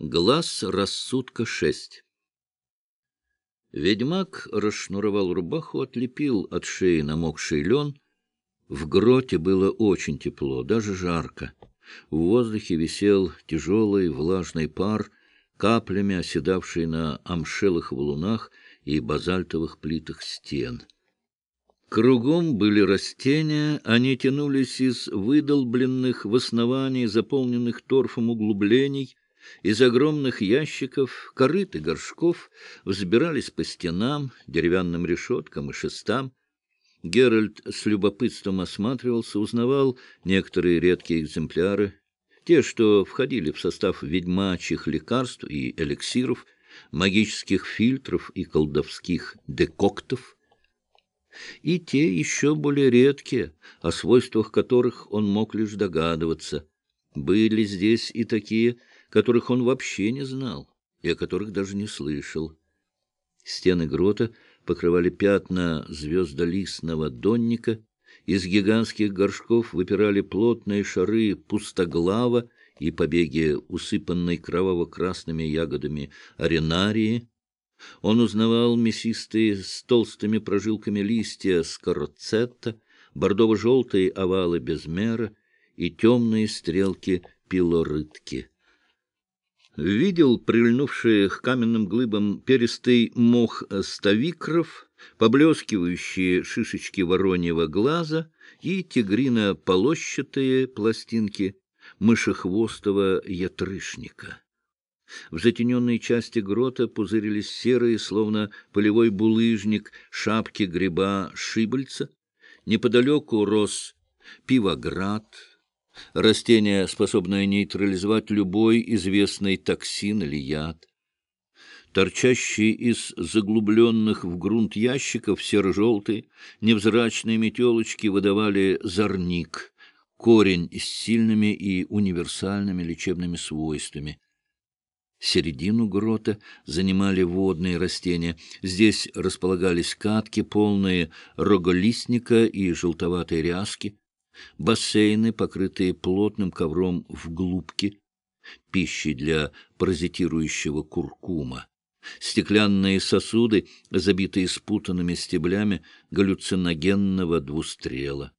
Глаз рассудка шесть. Ведьмак расшнуровал рубаху, отлепил от шеи намокший лен. В гроте было очень тепло, даже жарко. В воздухе висел тяжелый влажный пар, каплями оседавший на амшелых валунах и базальтовых плитах стен. Кругом были растения, они тянулись из выдолбленных в основании, заполненных торфом углублений, из огромных ящиков, корыт и горшков взбирались по стенам, деревянным решеткам и шестам. Геральт с любопытством осматривался, узнавал некоторые редкие экземпляры, те, что входили в состав ведьмачьих лекарств и эликсиров, магических фильтров и колдовских декоктов, и те еще более редкие, о свойствах которых он мог лишь догадываться. Были здесь и такие, которых он вообще не знал и о которых даже не слышал. Стены грота покрывали пятна звездолистного донника, из гигантских горшков выпирали плотные шары пустоглава и побеги, усыпанной кроваво-красными ягодами аренарии. Он узнавал мясистые с толстыми прожилками листья скороцетта, бордово-желтые овалы безмера и темные стрелки пилорытки видел прильнувшие к каменным глыбам перистый мох ставикров, поблескивающие шишечки вороньего глаза и тигрино-полощатые пластинки мышехвостого ятрышника. В затененной части грота пузырились серые, словно полевой булыжник, шапки гриба шибальца. Неподалеку рос пивоград, растение, способное нейтрализовать любой известный токсин или яд. Торчащие из заглубленных в грунт ящиков серо-желтые, невзрачные метелочки выдавали зорник, корень с сильными и универсальными лечебными свойствами. Середину грота занимали водные растения. Здесь располагались катки, полные роголистника и желтоватой ряски бассейны, покрытые плотным ковром в глубке, пищей для паразитирующего куркума, стеклянные сосуды, забитые спутанными стеблями галлюциногенного двустрела,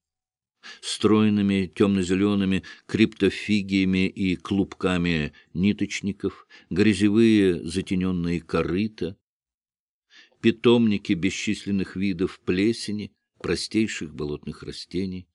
стройными темно-зелеными криптофигиями и клубками ниточников, грязевые затененные корыта, питомники бесчисленных видов плесени, простейших болотных растений.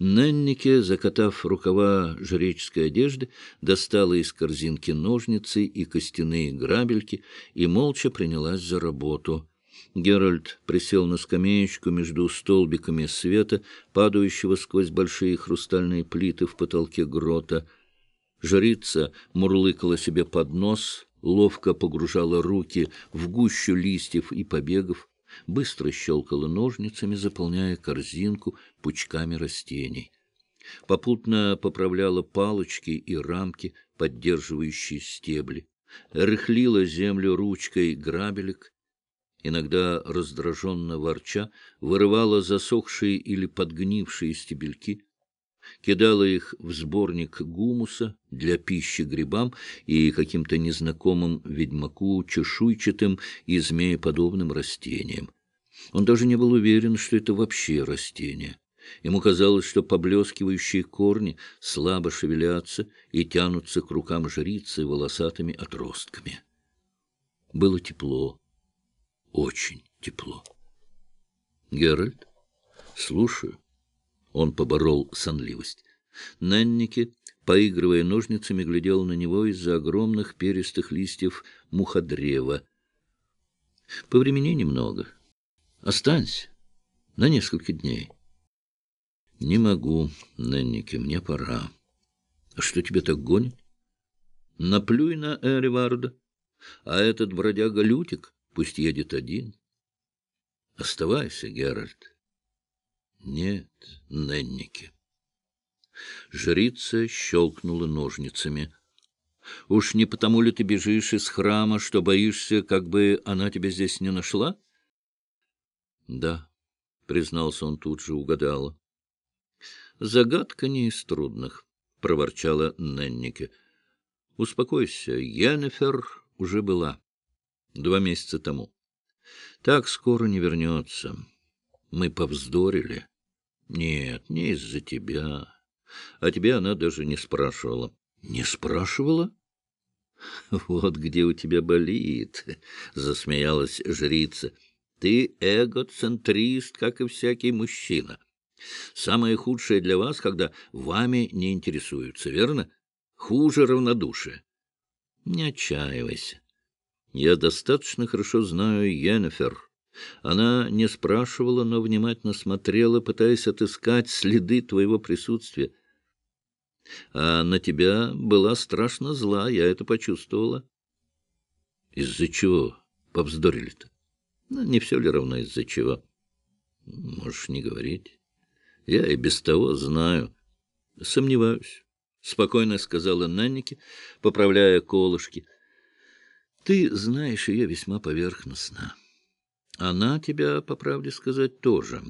Неннике, закатав рукава жреческой одежды, достала из корзинки ножницы и костяные грабельки и молча принялась за работу. Геральт присел на скамеечку между столбиками света, падающего сквозь большие хрустальные плиты в потолке грота. Жрица мурлыкала себе под нос, ловко погружала руки в гущу листьев и побегов, быстро щелкала ножницами, заполняя корзинку пучками растений. Попутно поправляла палочки и рамки, поддерживающие стебли, рыхлила землю ручкой грабелек, иногда раздраженно ворча, вырывала засохшие или подгнившие стебельки, кидала их в сборник гумуса для пищи грибам и каким-то незнакомым ведьмаку чешуйчатым и змееподобным растениям. Он даже не был уверен, что это вообще растение. Ему казалось, что поблескивающие корни слабо шевелятся и тянутся к рукам жрицы волосатыми отростками. Было тепло, очень тепло. — Геральт, слушаю. Он поборол сонливость. Нанники, поигрывая ножницами, глядел на него из-за огромных перистых листьев муходрева. — Повремени немного. Останься на несколько дней. — Не могу, Нанники, мне пора. — А что тебя так гонит? — Наплюй на Эриварда. А этот бродяга Лютик пусть едет один. — Оставайся, Геральт. Нет, Ненники. Жрица щелкнула ножницами. — Уж не потому ли ты бежишь из храма, что боишься, как бы она тебя здесь не нашла? — Да, — признался он тут же, угадала. — Загадка не из трудных, — проворчала Неннике. Успокойся, Йеннефер уже была. Два месяца тому. Так скоро не вернется. Мы повздорили. Нет, не из-за тебя. А тебя она даже не спрашивала. Не спрашивала? Вот где у тебя болит, засмеялась жрица. Ты эгоцентрист, как и всякий мужчина. Самое худшее для вас, когда вами не интересуются, верно? Хуже равнодушия. Не отчаивайся. Я достаточно хорошо знаю Йеннефер. Она не спрашивала, но внимательно смотрела, пытаясь отыскать следы твоего присутствия. А на тебя была страшно зла, я это почувствовала. Из-за чего повздорили-то? Ну, не все ли равно из-за чего? Можешь не говорить. Я и без того знаю. Сомневаюсь. — спокойно сказала Наннике, поправляя колышки. — Ты знаешь ее весьма поверхностно. Она тебя, по правде сказать, тоже.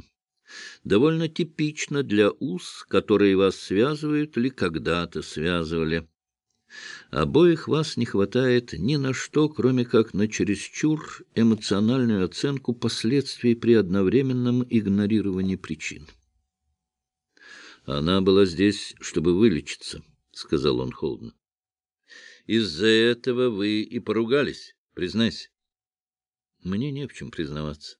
Довольно типично для уз, которые вас связывают или когда-то связывали. Обоих вас не хватает ни на что, кроме как на чересчур эмоциональную оценку последствий при одновременном игнорировании причин. Она была здесь, чтобы вылечиться, — сказал он холодно. — Из-за этого вы и поругались, признайся. Мне не в чем признаваться.